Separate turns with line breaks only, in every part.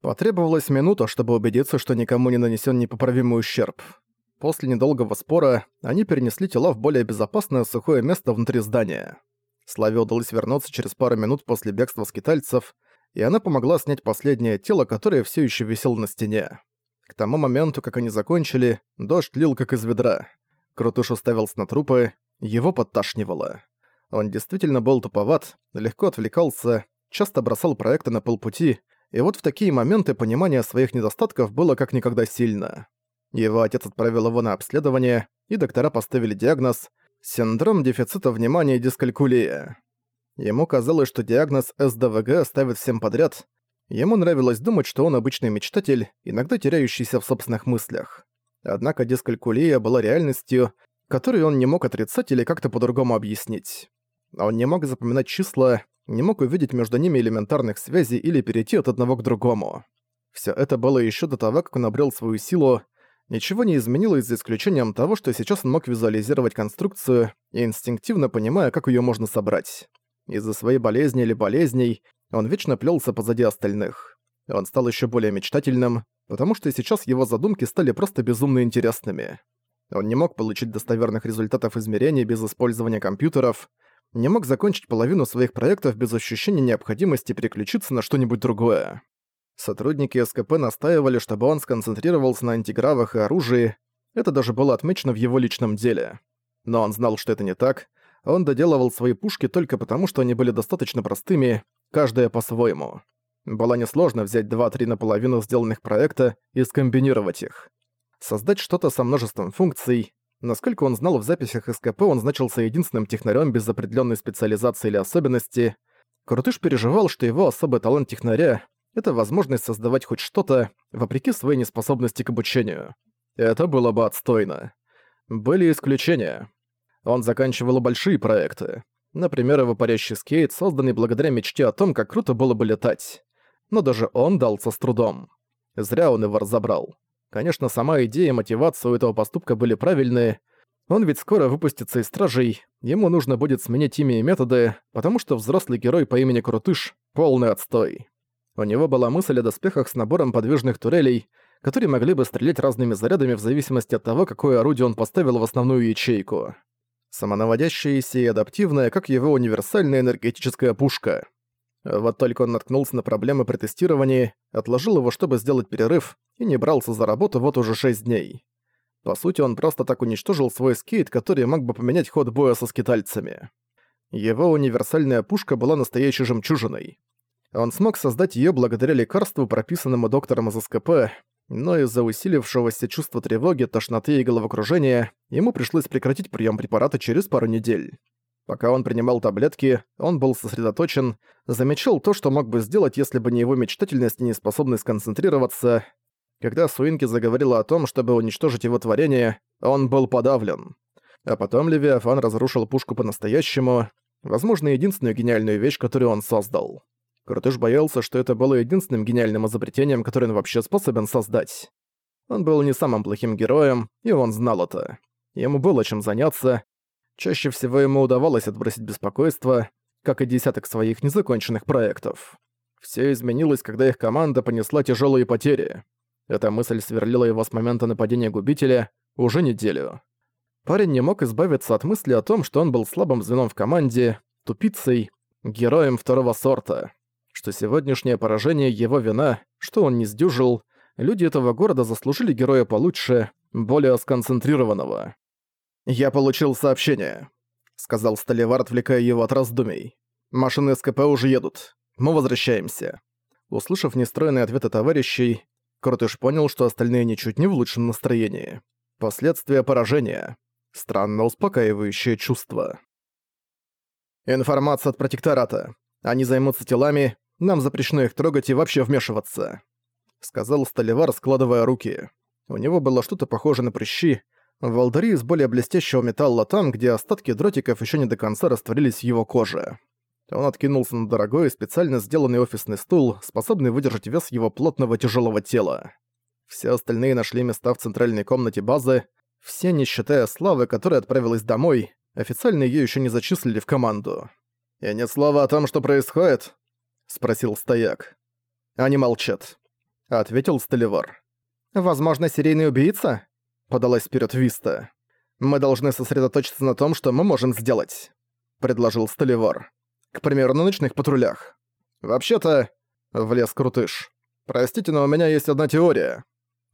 Потребовалась минута, чтобы убедиться, что никому не нанесен непоправимый ущерб. После недолгого спора они перенесли тела в более безопасное сухое место внутри здания. Славе удалось вернуться через пару минут после бегства скитальцев, и она помогла снять последнее тело, которое все еще висело на стене. К тому моменту, как они закончили, дождь лил как из ведра. Крутуш уставился на трупы, его подташнивало. Он действительно был туповат, легко отвлекался, часто бросал проекты на полпути, и вот в такие моменты понимание своих недостатков было как никогда сильно. Его отец отправил его на обследование, и доктора поставили диагноз «синдром дефицита внимания и дискалькулия». Ему казалось, что диагноз СДВГ ставит всем подряд. Ему нравилось думать, что он обычный мечтатель, иногда теряющийся в собственных мыслях. Однако дискалькулия была реальностью, которую он не мог отрицать или как-то по-другому объяснить. Он не мог запоминать числа, не мог увидеть между ними элементарных связей или перейти от одного к другому. Всё это было ещё до того, как он обрел свою силу, Ничего не изменилось за исключением того, что сейчас он мог визуализировать конструкцию и инстинктивно понимая, как её можно собрать. Из-за своей болезни или болезней он вечно плелся позади остальных. Он стал ещё более мечтательным, потому что сейчас его задумки стали просто безумно интересными. Он не мог получить достоверных результатов измерений без использования компьютеров, не мог закончить половину своих проектов без ощущения необходимости переключиться на что-нибудь другое. Сотрудники СКП настаивали, чтобы он сконцентрировался на антигравах и оружии, это даже было отмечено в его личном деле. Но он знал, что это не так, он доделывал свои пушки только потому, что они были достаточно простыми, каждая по-своему. Было несложно взять 2-3 наполовину сделанных проекта и скомбинировать их. Создать что-то со множеством функций. Насколько он знал в записях СКП, он значился единственным технарем без определенной специализации или особенности. Крутыш переживал, что его особый талант технаря это возможность создавать хоть что-то, вопреки своей неспособности к обучению. Это было бы отстойно. Были исключения. Он заканчивал большие проекты. Например, его парящий скейт, созданный благодаря мечте о том, как круто было бы летать. Но даже он дался с трудом. Зря он его разобрал. Конечно, сама идея и мотивация у этого поступка были правильные. Он ведь скоро выпустится из стражей, ему нужно будет сменить имя и методы, потому что взрослый герой по имени Крутыш — полный отстой. У него была мысль о доспехах с набором подвижных турелей, которые могли бы стрелять разными зарядами в зависимости от того, какое орудие он поставил в основную ячейку. Самонаводящаяся и адаптивная, как его универсальная энергетическая пушка. Вот только он наткнулся на проблемы при тестировании, отложил его, чтобы сделать перерыв, и не брался за работу вот уже 6 дней. По сути, он просто так уничтожил свой скейт, который мог бы поменять ход боя со скитальцами. Его универсальная пушка была настоящей жемчужиной. Он смог создать её благодаря лекарству, прописанному доктором из СКП, но из-за усилившегося чувства тревоги, тошноты и головокружения ему пришлось прекратить прием препарата через пару недель. Пока он принимал таблетки, он был сосредоточен, замечал то, что мог бы сделать, если бы не его мечтательность и неспособность сконцентрироваться. Когда Суинки заговорила о том, чтобы уничтожить его творение, он был подавлен. А потом Левиафан разрушил пушку по-настоящему, возможно, единственную гениальную вещь, которую он создал. Крутыш боялся, что это было единственным гениальным изобретением, которое он вообще способен создать. Он был не самым плохим героем, и он знал это. Ему было чем заняться. Чаще всего ему удавалось отбросить беспокойство, как и десяток своих незаконченных проектов. Все изменилось, когда их команда понесла тяжелые потери. Эта мысль сверлила его с момента нападения губителя уже неделю. Парень не мог избавиться от мысли о том, что он был слабым звеном в команде, тупицей, героем второго сорта что сегодняшнее поражение его вина, что он не сдюжил, люди этого города заслужили героя получше, более сконцентрированного. «Я получил сообщение», — сказал Сталевар, отвлекая его от раздумий. «Машины СКП уже едут. Мы возвращаемся». Услышав нестроенные ответы товарищей, Крутыш понял, что остальные ничуть не в лучшем настроении. Последствия поражения. Странно успокаивающее чувство. Информация от протектората. Они займутся телами, нам запрещено их трогать и вообще вмешиваться», — сказал Сталевар, складывая руки. У него было что-то похожее на прыщи, волдыри из более блестящего металла там, где остатки дротиков еще не до конца растворились в его коже. Он откинулся на дорогой, специально сделанный офисный стул, способный выдержать вес его плотного тяжелого тела. Все остальные нашли места в центральной комнате базы, все, не считая Славы, которая отправилась домой, официально ее еще не зачислили в команду. «И ни слова о том, что происходит?» спросил стояк. Они молчат. — ответил Столевар. «Возможно, серийный убийца?» — подалась вперед Виста. «Мы должны сосредоточиться на том, что мы можем сделать», — предложил Столевар. «К примеру, на ночных патрулях. Вообще-то...» — влез Крутыш. «Простите, но у меня есть одна теория».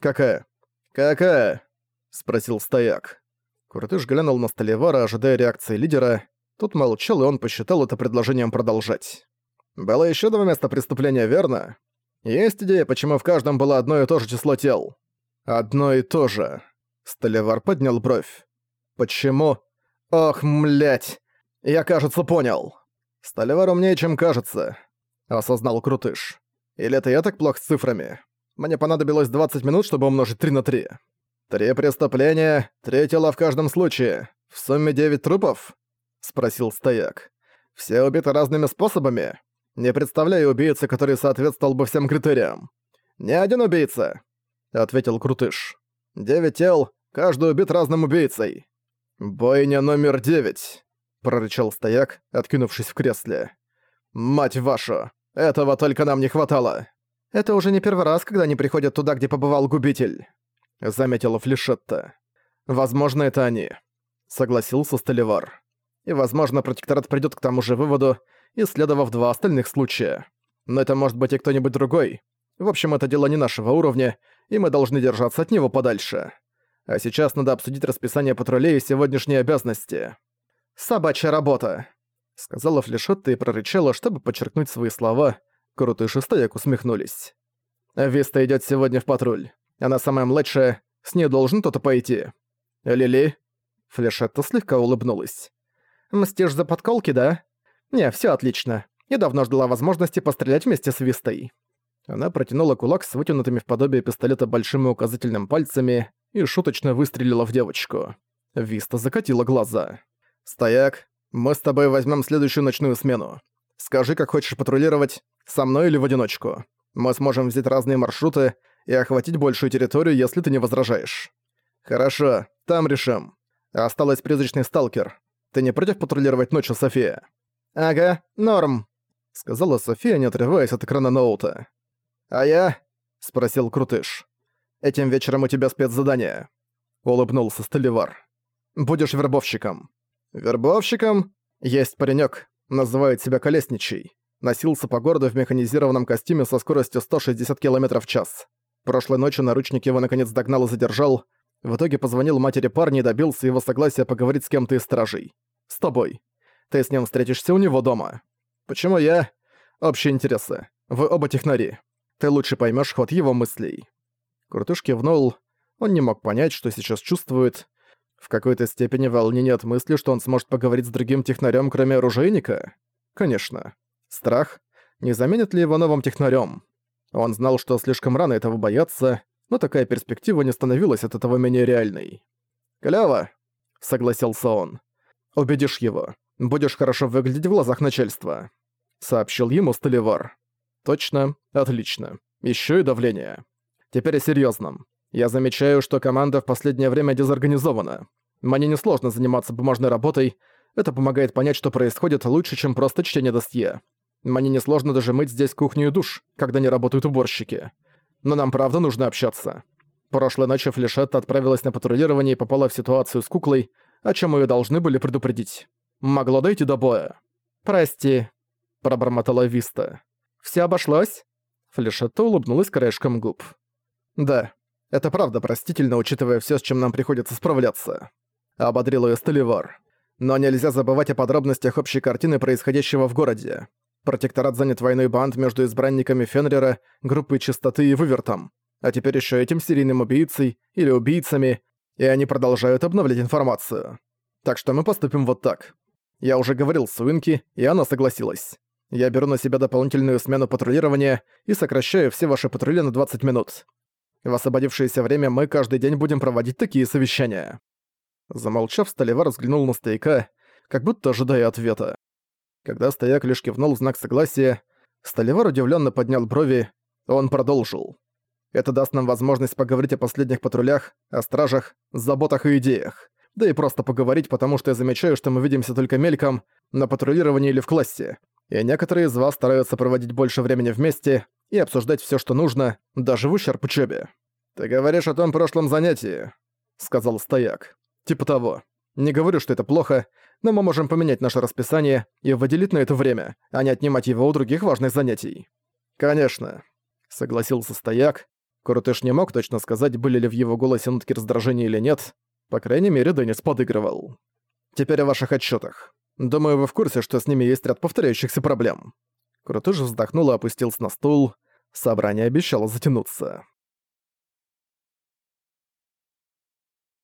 «Какая?» «Какая?» — спросил Стояк. Крутыш глянул на Столевара, ожидая реакции лидера. Тут молчал, и он посчитал это предложением продолжать. «Было еще два места преступления, верно? Есть идея, почему в каждом было одно и то же число тел?» «Одно и то же». Столевар поднял бровь. «Почему?» «Ох, млять! Я, кажется, понял!» «Столевар умнее, чем кажется», — осознал Крутыш. «Или это я так плох с цифрами? Мне понадобилось 20 минут, чтобы умножить 3 на 3. «Три преступления, три тела в каждом случае. В сумме девять трупов?» — спросил стояк. «Все убиты разными способами? Не представляю убийцы, который соответствовал бы всем критериям». «Не один убийца», — ответил Крутыш. «Девять тел, каждый убит разным убийцей». «Бойня номер девять», — прорычал стояк, откинувшись в кресле. «Мать вашу! Этого только нам не хватало!» «Это уже не первый раз, когда они приходят туда, где побывал губитель». — заметила Флешетта. «Возможно, это они», — согласился Столевар. «И, возможно, протекторат придёт к тому же выводу, исследовав два остальных случая. Но это может быть и кто-нибудь другой. В общем, это дело не нашего уровня, и мы должны держаться от него подальше. А сейчас надо обсудить расписание патрулей и сегодняшние обязанности». «Собачья работа», — сказала Флешетта и прорычала, чтобы подчеркнуть свои слова. Крутый шестояк усмехнулись. «Виста идёт сегодня в патруль. Она самая младшая, с ней должен кто-то пойти. Лили?» Флешетта слегка улыбнулась. «Мстишь за подколки, да? Не, все отлично. Я давно ждала возможности пострелять вместе с Вистой». Она протянула кулак с вытянутыми в подобие пистолета большим и указательным пальцами и шуточно выстрелила в девочку. Виста закатила глаза. «Стояк, мы с тобой возьмем следующую ночную смену. Скажи, как хочешь патрулировать, со мной или в одиночку. Мы сможем взять разные маршруты, и охватить большую территорию, если ты не возражаешь. Хорошо, там решим. Осталось призрачный сталкер. Ты не против патрулировать ночью, София? Ага, норм, сказала София, не отрываясь от экрана ноута. А я? спросил Крутыш. Этим вечером у тебя спецзадание. Улыбнулся Столевар. Будешь вербовщиком. Вербовщиком? Есть паренек, называет себя Колесничий. Носился по городу в механизированном костюме со скоростью 160 км в час. Прошлой ночью наручник его наконец догнал и задержал. В итоге позвонил матери парня и добился его согласия поговорить с кем-то из стражей. С тобой. Ты с ним встретишься у него дома. Почему я? Общие интересы. Вы оба технари. Ты лучше поймешь ход его мыслей. Куртуш кивнул. Он не мог понять, что сейчас чувствует. В какой-то степени волнение от мысли, что он сможет поговорить с другим технарем, кроме оружейника? Конечно. Страх. Не заменит ли его новым технарем? Он знал, что слишком рано этого бояться, но такая перспектива не становилась от этого менее реальной. «Клёво», — согласился он. «Убедишь его. Будешь хорошо выглядеть в глазах начальства», — сообщил ему Столивар. «Точно. Отлично. Ещё и давление. Теперь о серьёзном. Я замечаю, что команда в последнее время дезорганизована. Мне несложно заниматься бумажной работой, это помогает понять, что происходит лучше, чем просто чтение досье. Мне несложно даже мыть здесь кухню и душ, когда не работают уборщики. Но нам правда нужно общаться. Прошлой ночью Флешетта отправилась на патрулирование и попала в ситуацию с куклой, о чем ее должны были предупредить. Могло дойти до боя. «Прости», — пробормотала Виста. «Всё обошлось?» Флешетта улыбнулась краешком губ. «Да, это правда простительно, учитывая всё, с чем нам приходится справляться», — ободрил её Столивар. «Но нельзя забывать о подробностях общей картины происходящего в городе. Протекторат занят войной банд между избранниками Фенрера, группой Чистоты и Вывертом. А теперь еще этим серийным убийцей или убийцами, и они продолжают обновлять информацию. Так что мы поступим вот так. Я уже говорил с Уинки, и она согласилась. Я беру на себя дополнительную смену патрулирования и сокращаю все ваши патрули на 20 минут. В освободившееся время мы каждый день будем проводить такие совещания». Замолчав, Столивар взглянул на стояка, как будто ожидая ответа. Когда стояк лишь кивнул в знак согласия, Столивар удивленно поднял брови, он продолжил. «Это даст нам возможность поговорить о последних патрулях, о стражах, заботах и идеях. Да и просто поговорить, потому что я замечаю, что мы видимся только мельком, на патрулировании или в классе. И некоторые из вас стараются проводить больше времени вместе, и обсуждать все, что нужно, даже в ущерб учебе. «Ты говоришь о том прошлом занятии», — сказал стояк. «Типа того. Не говорю, что это плохо, но мы можем поменять наше расписание и выделить на это время, а не отнимать его у других важных занятий». «Конечно», — согласился стояк. Крутыш не мог точно сказать, были ли в его голосе нотки раздражения или нет. По крайней мере, Деннис подыгрывал. «Теперь о ваших отчетах. Думаю, вы в курсе, что с ними есть ряд повторяющихся проблем». Крутыш вздохнул и опустился на стул. Собрание обещало затянуться.